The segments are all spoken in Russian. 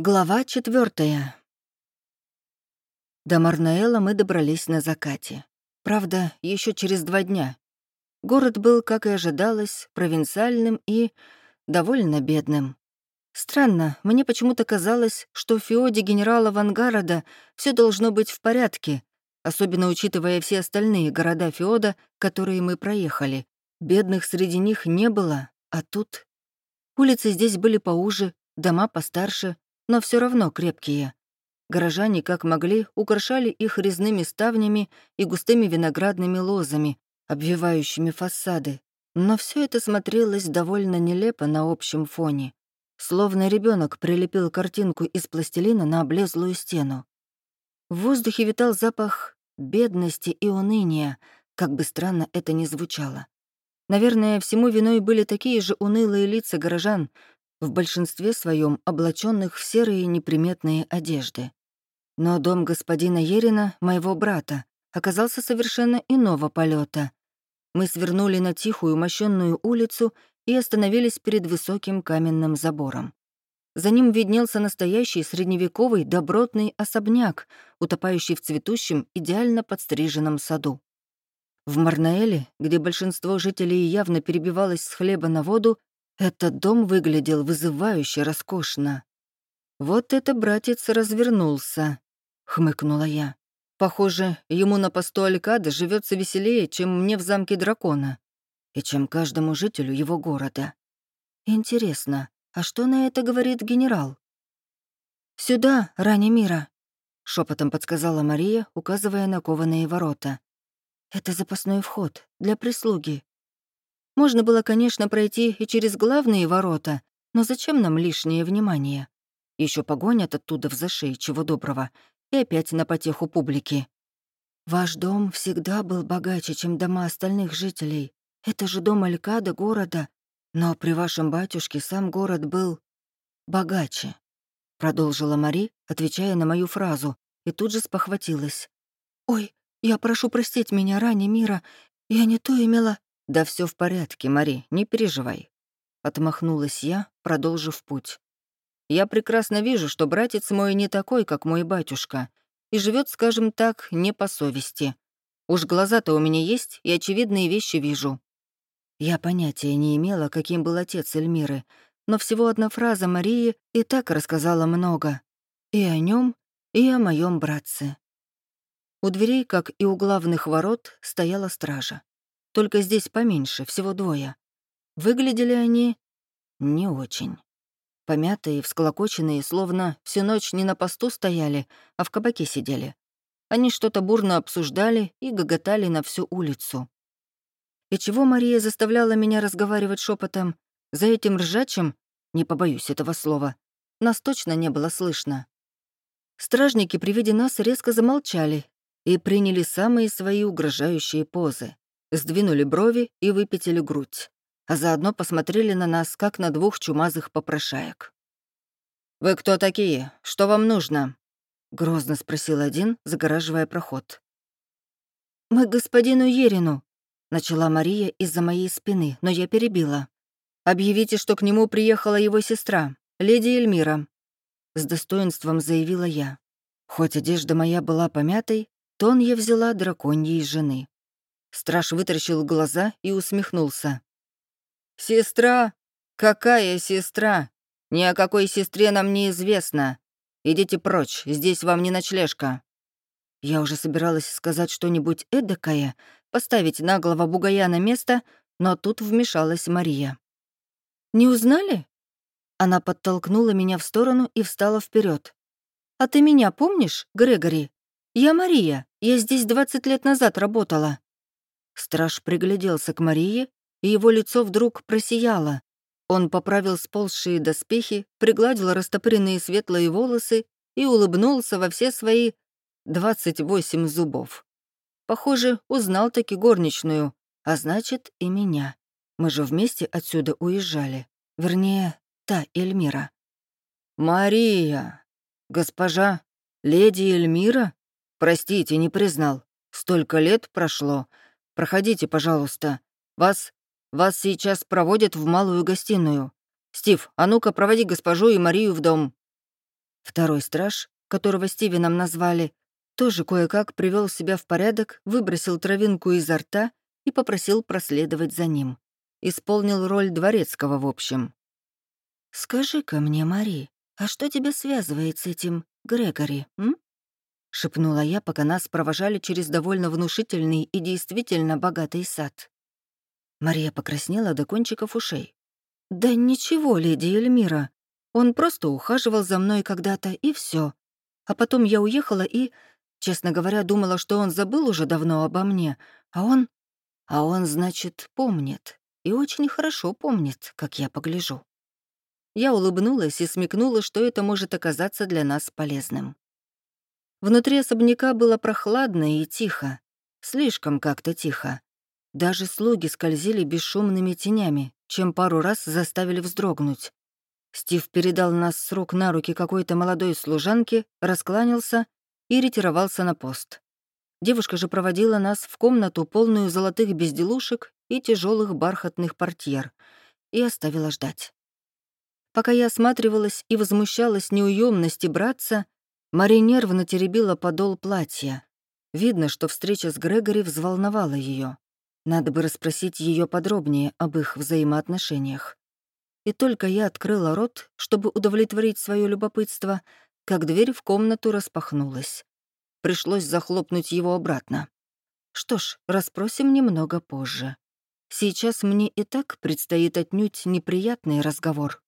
Глава четвертая. До Марнаэла мы добрались на закате. Правда, еще через два дня. Город был, как и ожидалось, провинциальным и довольно бедным. Странно, мне почему-то казалось, что в феоде генерала Вангарода все должно быть в порядке, особенно учитывая все остальные города феода, которые мы проехали. Бедных среди них не было, а тут... Улицы здесь были поуже, дома постарше, но все равно крепкие. Горожане, как могли, украшали их резными ставнями и густыми виноградными лозами, обвивающими фасады. Но все это смотрелось довольно нелепо на общем фоне. Словно ребенок прилепил картинку из пластилина на облезлую стену. В воздухе витал запах бедности и уныния, как бы странно это ни звучало. Наверное, всему виной были такие же унылые лица горожан, в большинстве своем облаченных в серые неприметные одежды. Но дом господина Ерина, моего брата, оказался совершенно иного полета. Мы свернули на тихую мощенную улицу и остановились перед высоким каменным забором. За ним виднелся настоящий средневековый добротный особняк, утопающий в цветущем, идеально подстриженном саду. В Марнаэле, где большинство жителей явно перебивалось с хлеба на воду, этот дом выглядел вызывающе роскошно. «Вот это братец развернулся», — хмыкнула я. «Похоже, ему на посту Алькады живется веселее, чем мне в замке дракона, и чем каждому жителю его города. Интересно, а что на это говорит генерал?» «Сюда, ранее мира», — шепотом подсказала Мария, указывая на кованые ворота. «Это запасной вход для прислуги. Можно было, конечно, пройти и через главные ворота, но зачем нам лишнее внимание? Еще погонят оттуда в зашей, чего доброго, и опять на потеху публики. Ваш дом всегда был богаче, чем дома остальных жителей. Это же дом Алькада города. Но при вашем батюшке сам город был богаче. Продолжила Мари, отвечая на мою фразу, и тут же спохватилась. «Ой, я прошу простить меня ранее мира. Я не то имела...» «Да все в порядке, Мари, не переживай», — отмахнулась я, продолжив путь. «Я прекрасно вижу, что братец мой не такой, как мой батюшка, и живет, скажем так, не по совести. Уж глаза-то у меня есть, и очевидные вещи вижу». Я понятия не имела, каким был отец Эльмиры, но всего одна фраза Марии и так рассказала много. И о нем, и о моем братце. У дверей, как и у главных ворот, стояла стража. Только здесь поменьше, всего двое. Выглядели они не очень. Помятые, всклокоченные, словно всю ночь не на посту стояли, а в кабаке сидели. Они что-то бурно обсуждали и гоготали на всю улицу. И чего Мария заставляла меня разговаривать шепотом? За этим ржачем, не побоюсь этого слова, нас точно не было слышно. Стражники при виде нас резко замолчали и приняли самые свои угрожающие позы сдвинули брови и выпятили грудь, а заодно посмотрели на нас, как на двух чумазых попрошаек. «Вы кто такие? Что вам нужно?» — грозно спросил один, загораживая проход. «Мы господину Ерину», — начала Мария из-за моей спины, но я перебила. «Объявите, что к нему приехала его сестра, леди Эльмира», — с достоинством заявила я. Хоть одежда моя была помятой, тон я взяла драконьей жены. Страж вытаращил глаза и усмехнулся. «Сестра? Какая сестра? Ни о какой сестре нам не известно. Идите прочь, здесь вам не ночлежка». Я уже собиралась сказать что-нибудь эдакое, поставить наглого бугая на место, но тут вмешалась Мария. «Не узнали?» Она подтолкнула меня в сторону и встала вперед. «А ты меня помнишь, Грегори? Я Мария, я здесь 20 лет назад работала». Страж пригляделся к Марии, и его лицо вдруг просияло. Он поправил сползшие доспехи, пригладил растопыренные светлые волосы и улыбнулся во все свои 28 зубов. Похоже, узнал таки горничную, а значит, и меня. Мы же вместе отсюда уезжали. Вернее, та Эльмира. «Мария! Госпожа, леди Эльмира? Простите, не признал. Столько лет прошло, Проходите, пожалуйста. Вас... вас сейчас проводят в малую гостиную. Стив, а ну-ка проводи госпожу и Марию в дом». Второй страж, которого Стивеном назвали, тоже кое-как привел себя в порядок, выбросил травинку изо рта и попросил проследовать за ним. Исполнил роль дворецкого, в общем. «Скажи-ка мне, Мари, а что тебя связывает с этим Грегори, м?» — шепнула я, пока нас провожали через довольно внушительный и действительно богатый сад. Мария покраснела до кончиков ушей. «Да ничего, леди Эльмира. Он просто ухаживал за мной когда-то, и все. А потом я уехала и, честно говоря, думала, что он забыл уже давно обо мне, а он... А он, значит, помнит. И очень хорошо помнит, как я погляжу». Я улыбнулась и смекнула, что это может оказаться для нас полезным. Внутри особняка было прохладно и тихо. Слишком как-то тихо. Даже слуги скользили бесшумными тенями, чем пару раз заставили вздрогнуть. Стив передал нас с рук на руки какой-то молодой служанке, раскланялся и ретировался на пост. Девушка же проводила нас в комнату, полную золотых безделушек и тяжелых бархатных портьер, и оставила ждать. Пока я осматривалась и возмущалась неуемности братца, Мари нервно теребила подол платья. Видно, что встреча с Грегори взволновала ее. Надо бы расспросить ее подробнее об их взаимоотношениях. И только я открыла рот, чтобы удовлетворить свое любопытство, как дверь в комнату распахнулась. Пришлось захлопнуть его обратно. Что ж, расспросим немного позже. Сейчас мне и так предстоит отнюдь неприятный разговор.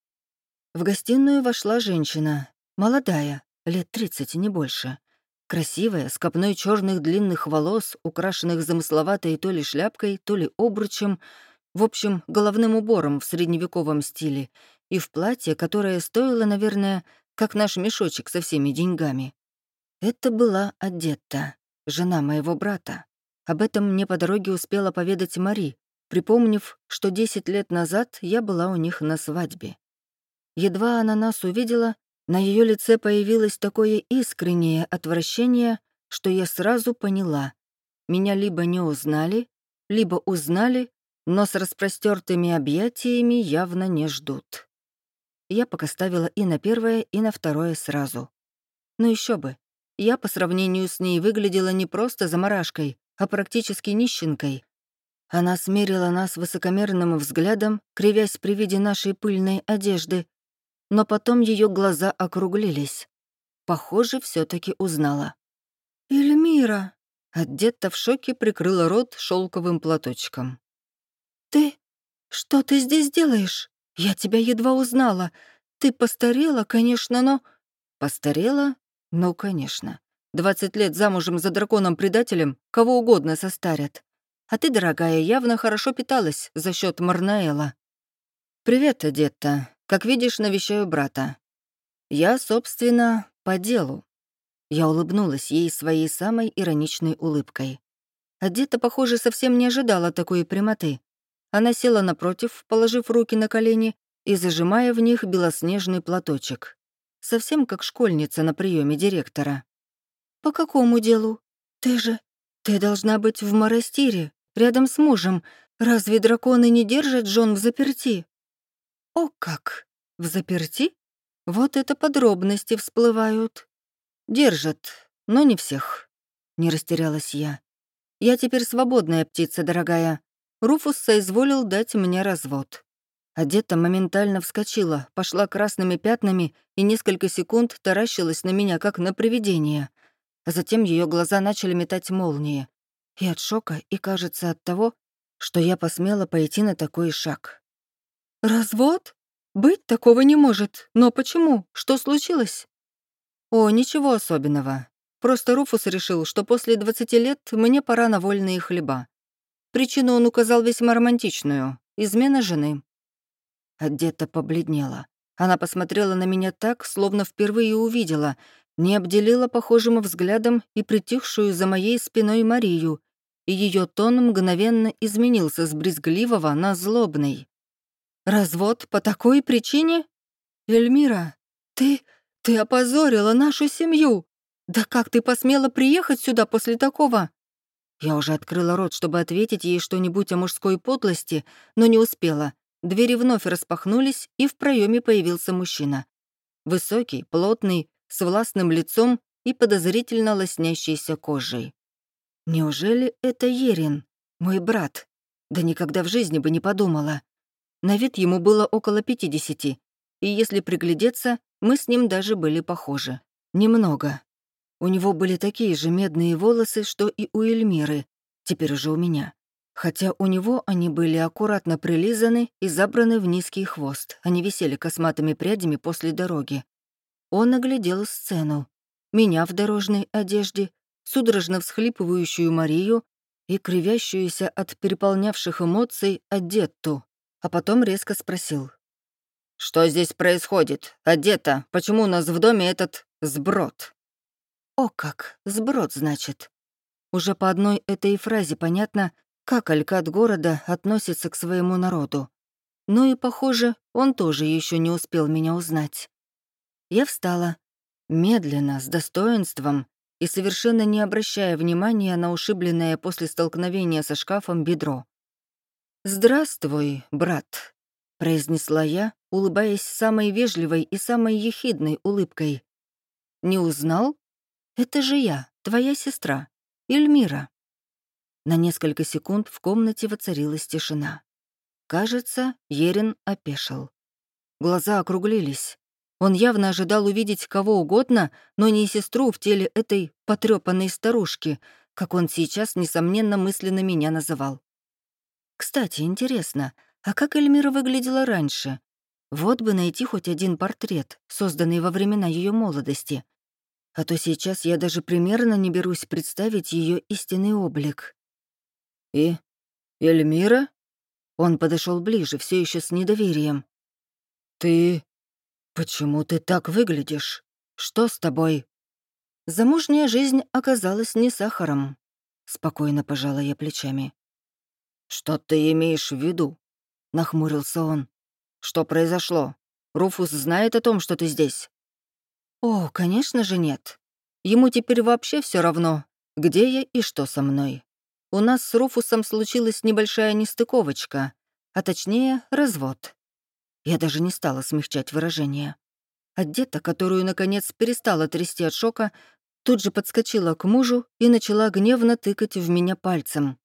В гостиную вошла женщина, молодая, лет 30, не больше. Красивая, с копной черных длинных волос, украшенных замысловатой то ли шляпкой, то ли обручем, в общем, головным убором в средневековом стиле, и в платье, которое стоило, наверное, как наш мешочек со всеми деньгами. Это была Адетта, жена моего брата. Об этом мне по дороге успела поведать Мари, припомнив, что 10 лет назад я была у них на свадьбе. Едва она нас увидела, на ее лице появилось такое искреннее отвращение, что я сразу поняла. Меня либо не узнали, либо узнали, но с распростертыми объятиями явно не ждут. Я пока ставила и на первое, и на второе сразу. Но еще бы, я по сравнению с ней выглядела не просто заморашкой, а практически нищенкой. Она смерила нас высокомерным взглядом, кривясь при виде нашей пыльной одежды, но потом ее глаза округлились. Похоже, все таки узнала. «Эльмира!» Одетта в шоке прикрыла рот шелковым платочком. «Ты? Что ты здесь делаешь? Я тебя едва узнала. Ты постарела, конечно, но...» «Постарела? Ну, конечно. Двадцать лет замужем за драконом-предателем кого угодно состарят. А ты, дорогая, явно хорошо питалась за счет Марнаэла. «Привет, Одетта. Как видишь, навещаю брата. Я, собственно, по делу». Я улыбнулась ей своей самой ироничной улыбкой. Одета, похоже, совсем не ожидала такой прямоты. Она села напротив, положив руки на колени и зажимая в них белоснежный платочек. Совсем как школьница на приеме директора. «По какому делу? Ты же... Ты должна быть в Марастире, рядом с мужем. Разве драконы не держат жен в заперти?» «О как! В заперти? Вот это подробности всплывают. Держат, но не всех». Не растерялась я. «Я теперь свободная птица, дорогая. Руфус соизволил дать мне развод». Одета моментально вскочила, пошла красными пятнами и несколько секунд таращилась на меня, как на привидение. А затем ее глаза начали метать молнии. И от шока, и, кажется, от того, что я посмела пойти на такой шаг. «Развод? Быть такого не может. Но почему? Что случилось?» «О, ничего особенного. Просто Руфус решил, что после 20 лет мне пора на вольные хлеба. Причину он указал весьма романтичную — измена жены». Одета побледнела. Она посмотрела на меня так, словно впервые увидела, не обделила похожим взглядом и притихшую за моей спиной Марию, и ее тон мгновенно изменился с брезгливого на злобный. Развод по такой причине? Эльмира, ты... ты опозорила нашу семью. Да как ты посмела приехать сюда после такого? Я уже открыла рот, чтобы ответить ей что-нибудь о мужской подлости, но не успела. Двери вновь распахнулись, и в проеме появился мужчина. Высокий, плотный, с властным лицом и подозрительно лоснящейся кожей. Неужели это Ерин, мой брат? Да никогда в жизни бы не подумала. На вид ему было около 50, и если приглядеться, мы с ним даже были похожи. Немного. У него были такие же медные волосы, что и у Эльмиры, теперь уже у меня. Хотя у него они были аккуратно прилизаны и забраны в низкий хвост, они висели косматыми прядями после дороги. Он оглядел сцену. Меня в дорожной одежде, судорожно всхлипывающую Марию и кривящуюся от переполнявших эмоций Адетту, а потом резко спросил. «Что здесь происходит? Одета, почему у нас в доме этот сброд?» «О как, сброд, значит». Уже по одной этой фразе понятно, как Алькат города относится к своему народу. Ну и, похоже, он тоже еще не успел меня узнать. Я встала, медленно, с достоинством и совершенно не обращая внимания на ушибленное после столкновения со шкафом бедро. «Здравствуй, брат», — произнесла я, улыбаясь самой вежливой и самой ехидной улыбкой. «Не узнал? Это же я, твоя сестра, Эльмира». На несколько секунд в комнате воцарилась тишина. Кажется, Ерин опешил. Глаза округлились. Он явно ожидал увидеть кого угодно, но не сестру в теле этой потрёпанной старушки, как он сейчас, несомненно, мысленно меня называл. Кстати, интересно, а как Эльмира выглядела раньше? Вот бы найти хоть один портрет, созданный во времена ее молодости. А то сейчас я даже примерно не берусь представить ее истинный облик. «И? Эльмира?» Он подошел ближе, все еще с недоверием. «Ты «Почему ты так выглядишь? Что с тобой?» Замужняя жизнь оказалась не сахаром. Спокойно пожала я плечами. «Что ты имеешь в виду?» — нахмурился он. «Что произошло? Руфус знает о том, что ты здесь?» «О, конечно же нет. Ему теперь вообще все равно, где я и что со мной. У нас с Руфусом случилась небольшая нестыковочка, а точнее развод. Я даже не стала смягчать выражение. Одета, которую, наконец, перестала трясти от шока, тут же подскочила к мужу и начала гневно тыкать в меня пальцем.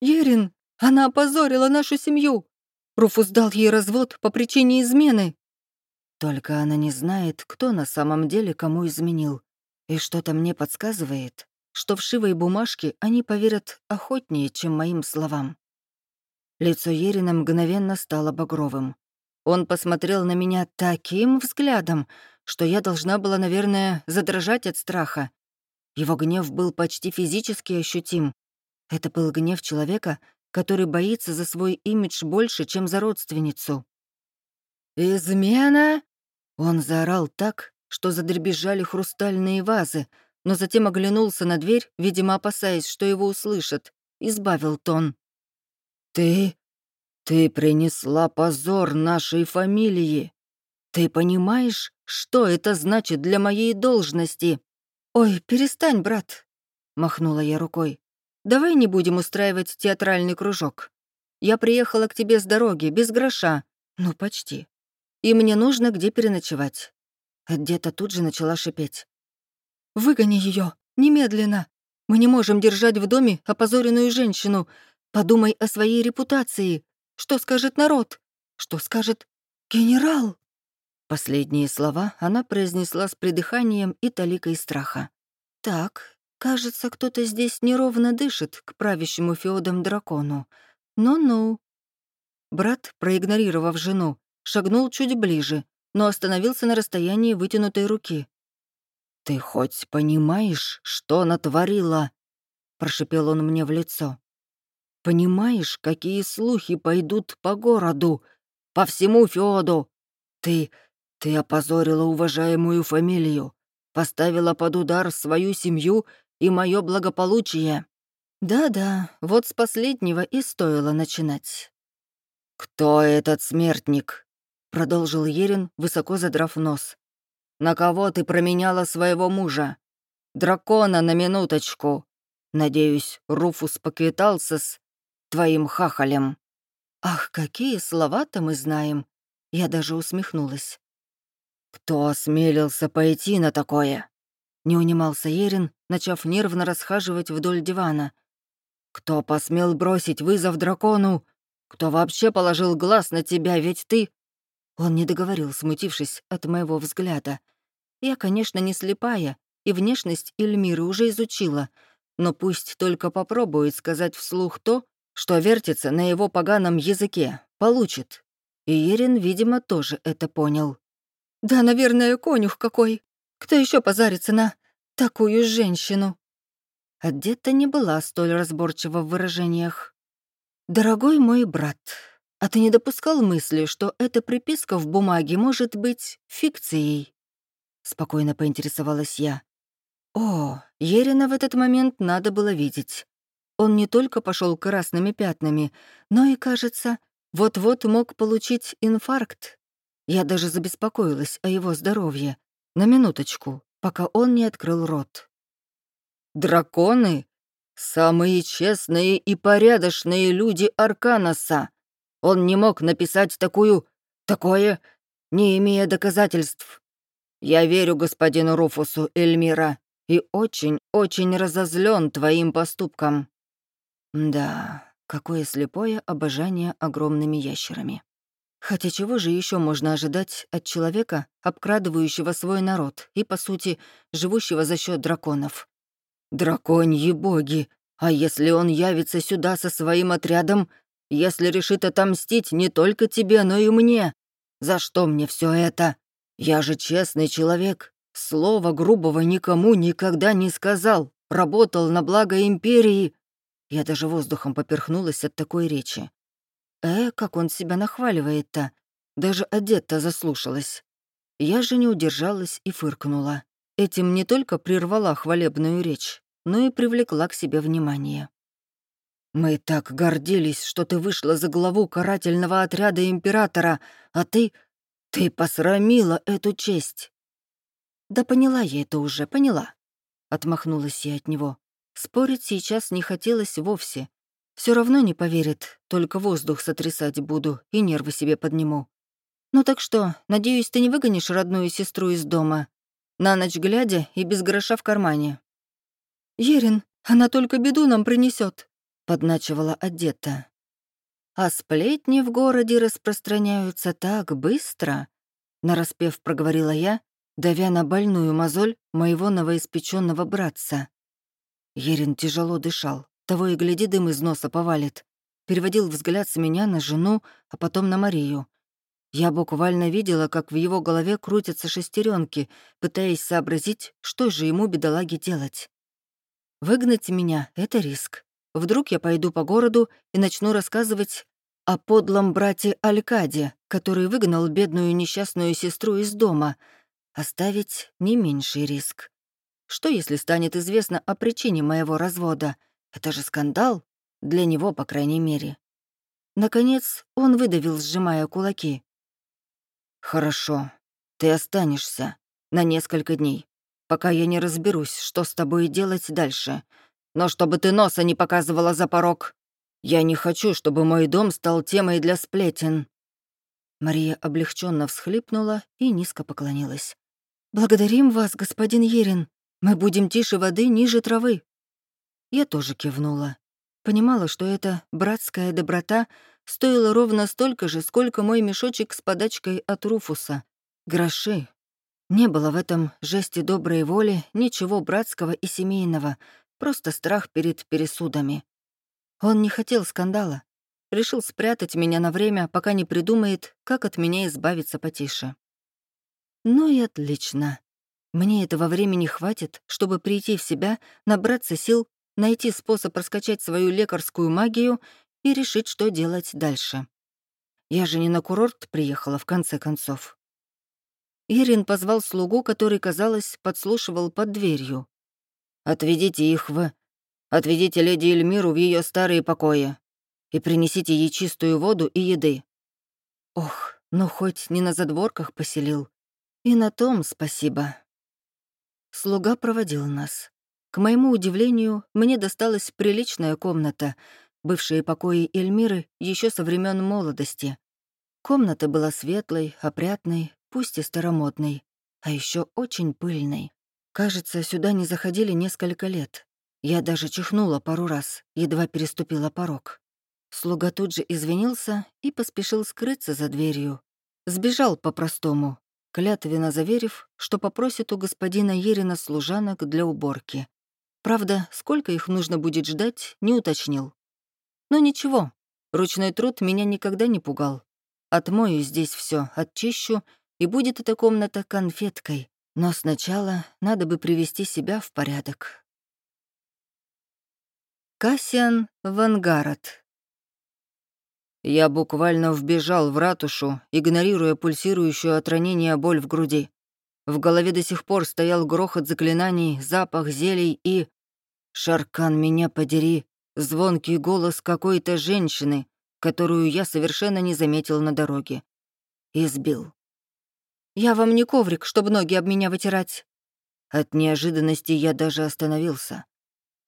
«Ерин, она опозорила нашу семью! Руфус дал ей развод по причине измены!» Только она не знает, кто на самом деле кому изменил. И что-то мне подсказывает, что вшивой бумажке они поверят охотнее, чем моим словам. Лицо Ерина мгновенно стало багровым. Он посмотрел на меня таким взглядом, что я должна была, наверное, задрожать от страха. Его гнев был почти физически ощутим. Это был гнев человека, который боится за свой имидж больше, чем за родственницу. «Измена?» Он заорал так, что задребезжали хрустальные вазы, но затем оглянулся на дверь, видимо, опасаясь, что его услышат, избавил тон. «Ты ты принесла позор нашей фамилии. Ты понимаешь, что это значит для моей должности? Ой, перестань, брат, махнула я рукой. Давай не будем устраивать театральный кружок. Я приехала к тебе с дороги, без гроша. Ну, почти. И мне нужно где переночевать. Где-то тут же начала шипеть. «Выгони ее, немедленно! Мы не можем держать в доме опозоренную женщину. Подумай о своей репутации. Что скажет народ? Что скажет генерал?» Последние слова она произнесла с придыханием и таликой страха. «Так, кажется, кто-то здесь неровно дышит к правящему феодом дракону. Ну-ну». Брат, проигнорировав жену, шагнул чуть ближе, но остановился на расстоянии вытянутой руки. «Ты хоть понимаешь, что натворила?» — прошипел он мне в лицо. Понимаешь, какие слухи пойдут по городу, по всему Феоду? Ты... ты опозорила уважаемую фамилию, поставила под удар свою семью и мое благополучие. Да-да, вот с последнего и стоило начинать. «Кто этот смертник?» — продолжил Ерин, высоко задрав нос. «На кого ты променяла своего мужа? Дракона на минуточку. Надеюсь, Руфус поквитался с твоим хахалем». «Ах, какие слова-то мы знаем!» Я даже усмехнулась. «Кто осмелился пойти на такое?» Не унимался Ерин, начав нервно расхаживать вдоль дивана. «Кто посмел бросить вызов дракону? Кто вообще положил глаз на тебя, ведь ты...» Он не договорил, смутившись от моего взгляда. Я, конечно, не слепая, и внешность Эльмиры уже изучила, но пусть только попробует сказать вслух то, что вертится на его поганом языке. Получит. И Ерин, видимо, тоже это понял. «Да, наверное, конюх какой. Кто еще позарится на такую женщину?» Одета не была столь разборчива в выражениях. «Дорогой мой брат, а ты не допускал мысли, что эта приписка в бумаге может быть фикцией?» Спокойно поинтересовалась я. О, Ерина в этот момент надо было видеть. Он не только пошел красными пятнами, но и, кажется, вот-вот мог получить инфаркт. Я даже забеспокоилась о его здоровье. На минуточку, пока он не открыл рот. «Драконы — самые честные и порядочные люди Арканоса. Он не мог написать такую... такое, не имея доказательств. Я верю господину Руфусу, Эльмира, и очень-очень разозлен твоим поступком». Да, какое слепое обожание огромными ящерами. Хотя чего же еще можно ожидать от человека, обкрадывающего свой народ и, по сути, живущего за счет драконов? Драконьи боги! А если он явится сюда со своим отрядом, если решит отомстить не только тебе, но и мне? За что мне все это? Я же честный человек. Слова грубого никому никогда не сказал. Работал на благо империи. Я даже воздухом поперхнулась от такой речи. Э, как он себя нахваливает-то. Даже одет-то заслушалась. Я же не удержалась и фыркнула. Этим не только прервала хвалебную речь, но и привлекла к себе внимание. «Мы так гордились, что ты вышла за главу карательного отряда императора, а ты... ты посрамила эту честь!» «Да поняла я это уже, поняла», — отмахнулась я от него. Спорить сейчас не хотелось вовсе. Все равно не поверит, только воздух сотрясать буду и нервы себе подниму. Ну так что, надеюсь, ты не выгонишь родную сестру из дома? На ночь глядя и без гроша в кармане. «Ерин, она только беду нам принесет, подначивала одета. «А сплетни в городе распространяются так быстро», — нараспев проговорила я, давя на больную мозоль моего новоиспеченного братца. Ерин тяжело дышал, того и гляди, дым из носа повалит. Переводил взгляд с меня на жену, а потом на Марию. Я буквально видела, как в его голове крутятся шестеренки, пытаясь сообразить, что же ему, бедолаге, делать. Выгнать меня — это риск. Вдруг я пойду по городу и начну рассказывать о подлом брате Алькаде, который выгнал бедную несчастную сестру из дома. Оставить не меньший риск. Что, если станет известно о причине моего развода? Это же скандал. Для него, по крайней мере. Наконец, он выдавил, сжимая кулаки. «Хорошо. Ты останешься. На несколько дней. Пока я не разберусь, что с тобой делать дальше. Но чтобы ты носа не показывала за порог. Я не хочу, чтобы мой дом стал темой для сплетен». Мария облегченно всхлипнула и низко поклонилась. «Благодарим вас, господин Ерин. Мы будем тише воды, ниже травы». Я тоже кивнула. Понимала, что эта братская доброта стоила ровно столько же, сколько мой мешочек с подачкой от Руфуса. Гроши. Не было в этом жесте доброй воли ничего братского и семейного, просто страх перед пересудами. Он не хотел скандала. Решил спрятать меня на время, пока не придумает, как от меня избавиться потише. Ну и отлично. Мне этого времени хватит, чтобы прийти в себя, набраться сил, найти способ раскачать свою лекарскую магию и решить, что делать дальше. Я же не на курорт приехала, в конце концов. Ирин позвал слугу, который, казалось, подслушивал под дверью. «Отведите их в... Отведите леди Эльмиру в ее старые покои и принесите ей чистую воду и еды». Ох, ну хоть не на задворках поселил. И на том спасибо. Слуга проводил нас. К моему удивлению, мне досталась приличная комната, бывшие покои Эльмиры еще со времен молодости. Комната была светлой, опрятной, пусть и старомодной, а еще очень пыльной. Кажется, сюда не заходили несколько лет. Я даже чихнула пару раз, едва переступила порог. Слуга тут же извинился и поспешил скрыться за дверью. Сбежал по-простому, клятвенно заверив, что попросит у господина Ерина служанок для уборки. Правда, сколько их нужно будет ждать, не уточнил. Но ничего, ручной труд меня никогда не пугал. Отмою здесь все, отчищу, и будет эта комната конфеткой. Но сначала надо бы привести себя в порядок. Кассиан Вангарат Я буквально вбежал в ратушу, игнорируя пульсирующую от ранения боль в груди. В голове до сих пор стоял грохот заклинаний, запах зелий и... Шаркан, меня подери, звонкий голос какой-то женщины, которую я совершенно не заметил на дороге. Избил. «Я вам не коврик, чтобы ноги об меня вытирать». От неожиданности я даже остановился.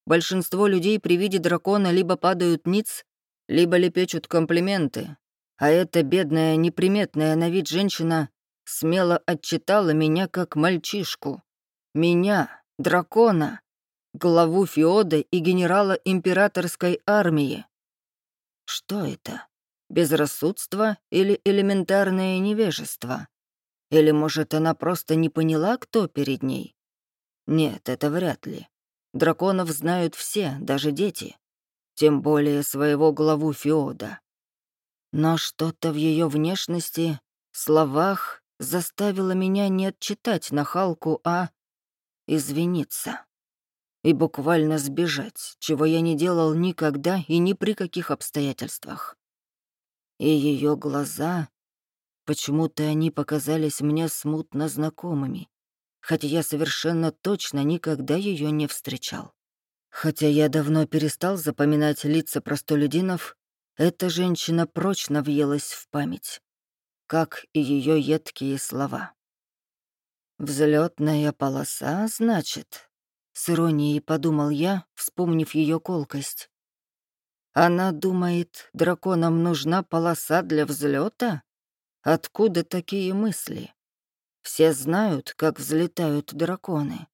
Большинство людей при виде дракона либо падают ниц, либо лепечут комплименты. А эта бедная, неприметная на вид женщина смело отчитала меня как мальчишку. Меня, дракона, главу Феода и генерала императорской армии. Что это? Безрассудство или элементарное невежество? Или, может, она просто не поняла, кто перед ней? Нет, это вряд ли. Драконов знают все, даже дети. Тем более своего главу Феода. Но что-то в ее внешности, словах заставило меня не отчитать нахалку, а извиниться. И буквально сбежать, чего я не делал никогда и ни при каких обстоятельствах. И ее глаза Почему-то они показались мне смутно знакомыми, хотя я совершенно точно никогда ее не встречал. Хотя я давно перестал запоминать лица простолюдинов, эта женщина прочно въелась в память, как и ее едкие слова. Взлетная полоса, значит?» — с иронией подумал я, вспомнив ее колкость. «Она думает, драконам нужна полоса для взлета? Откуда такие мысли? Все знают, как взлетают драконы.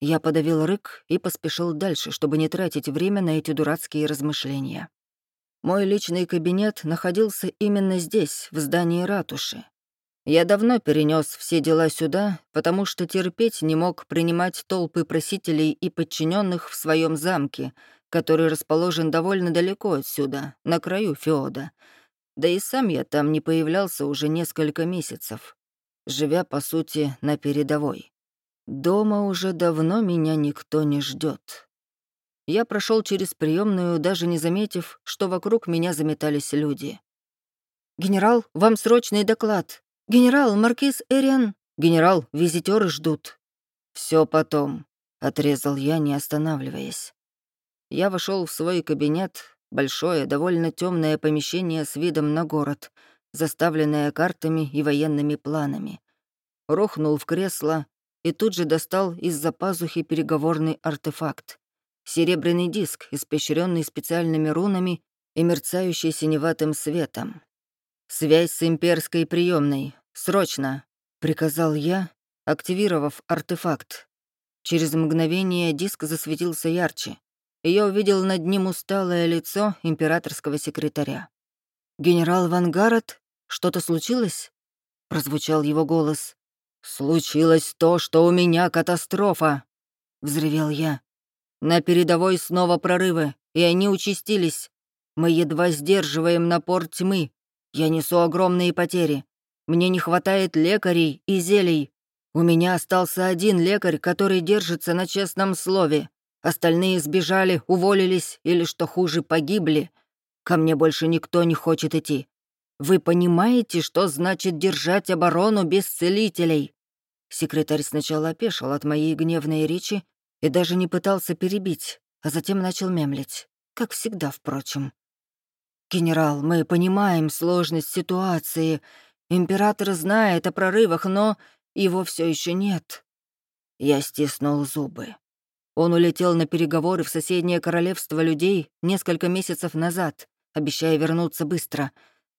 Я подавил рык и поспешил дальше, чтобы не тратить время на эти дурацкие размышления. Мой личный кабинет находился именно здесь, в здании ратуши. Я давно перенес все дела сюда, потому что терпеть не мог принимать толпы просителей и подчиненных в своем замке, который расположен довольно далеко отсюда, на краю Феода, да и сам я там не появлялся уже несколько месяцев, живя, по сути, на передовой. Дома уже давно меня никто не ждет. Я прошел через приемную, даже не заметив, что вокруг меня заметались люди. «Генерал, вам срочный доклад! Генерал, маркиз Эриан! Генерал, визитеры ждут!» Все потом», — отрезал я, не останавливаясь. Я вошел в свой кабинет, Большое, довольно темное помещение с видом на город, заставленное картами и военными планами. Рухнул в кресло и тут же достал из-за пазухи переговорный артефакт. Серебряный диск, испещренный специальными рунами и мерцающий синеватым светом. «Связь с имперской приемной. Срочно!» — приказал я, активировав артефакт. Через мгновение диск засветился ярче и я увидел над ним усталое лицо императорского секретаря. «Генерал Вангарот, что-то случилось?» — прозвучал его голос. «Случилось то, что у меня катастрофа!» — взревел я. «На передовой снова прорывы, и они участились. Мы едва сдерживаем напор тьмы. Я несу огромные потери. Мне не хватает лекарей и зелий. У меня остался один лекарь, который держится на честном слове. Остальные сбежали, уволились или, что хуже, погибли. Ко мне больше никто не хочет идти. Вы понимаете, что значит держать оборону без целителей?» Секретарь сначала опешил от моей гневной речи и даже не пытался перебить, а затем начал мемлить. Как всегда, впрочем. «Генерал, мы понимаем сложность ситуации. Император знает о прорывах, но его все еще нет». Я стиснул зубы. Он улетел на переговоры в соседнее королевство людей несколько месяцев назад, обещая вернуться быстро.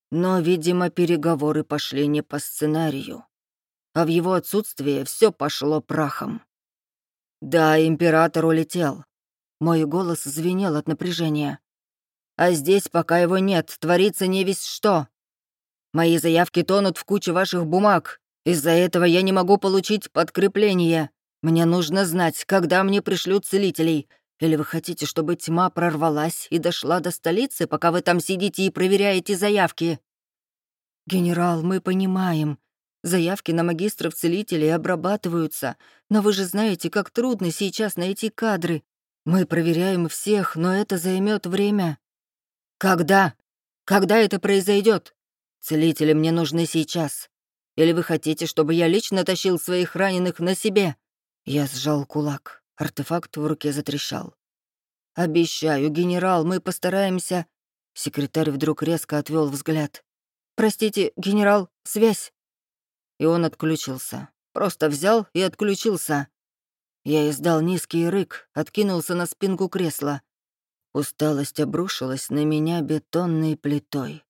Но, видимо, переговоры пошли не по сценарию. А в его отсутствие все пошло прахом. Да, император улетел. Мой голос звенел от напряжения. А здесь, пока его нет, творится не весь что. Мои заявки тонут в куче ваших бумаг. Из-за этого я не могу получить подкрепление. Мне нужно знать, когда мне пришлют целителей. Или вы хотите, чтобы тьма прорвалась и дошла до столицы, пока вы там сидите и проверяете заявки?» «Генерал, мы понимаем. Заявки на магистров-целителей обрабатываются, но вы же знаете, как трудно сейчас найти кадры. Мы проверяем всех, но это займет время». «Когда? Когда это произойдет? Целители мне нужны сейчас. Или вы хотите, чтобы я лично тащил своих раненых на себе?» Я сжал кулак. Артефакт в руке затрещал. «Обещаю, генерал, мы постараемся...» Секретарь вдруг резко отвел взгляд. «Простите, генерал, связь!» И он отключился. Просто взял и отключился. Я издал низкий рык, откинулся на спинку кресла. Усталость обрушилась на меня бетонной плитой.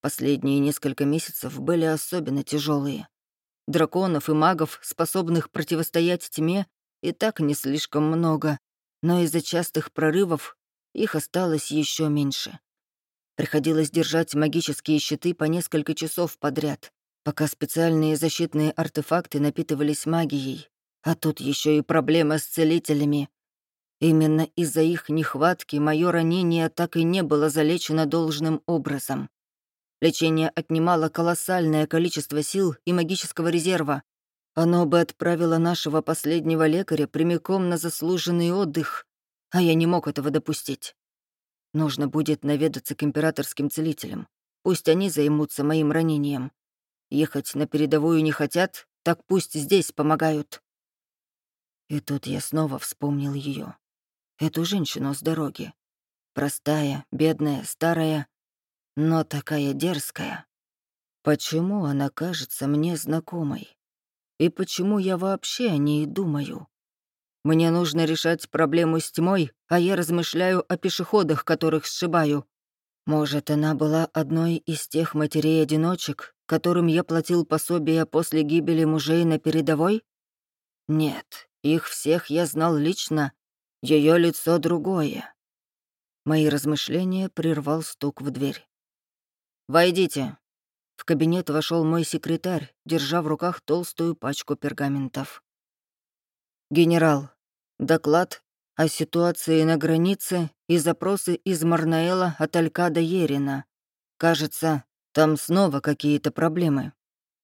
Последние несколько месяцев были особенно тяжелые. Драконов и магов, способных противостоять тьме, и так не слишком много, но из-за частых прорывов их осталось еще меньше. Приходилось держать магические щиты по несколько часов подряд, пока специальные защитные артефакты напитывались магией. А тут еще и проблема с целителями. Именно из-за их нехватки мое ранение так и не было залечено должным образом. Лечение отнимало колоссальное количество сил и магического резерва. Оно бы отправило нашего последнего лекаря прямиком на заслуженный отдых, а я не мог этого допустить. Нужно будет наведаться к императорским целителям. Пусть они займутся моим ранением. Ехать на передовую не хотят, так пусть здесь помогают. И тут я снова вспомнил ее, Эту женщину с дороги. Простая, бедная, старая, но такая дерзкая. Почему она кажется мне знакомой? И почему я вообще о ней думаю? Мне нужно решать проблему с тьмой, а я размышляю о пешеходах, которых сшибаю. Может, она была одной из тех матерей-одиночек, которым я платил пособие после гибели мужей на передовой? Нет, их всех я знал лично, ее лицо другое. Мои размышления прервал стук в дверь. «Войдите». В кабинет вошел мой секретарь, держа в руках толстую пачку пергаментов. «Генерал, доклад о ситуации на границе и запросы из Марнаэла от Алькада Ерина. Кажется, там снова какие-то проблемы».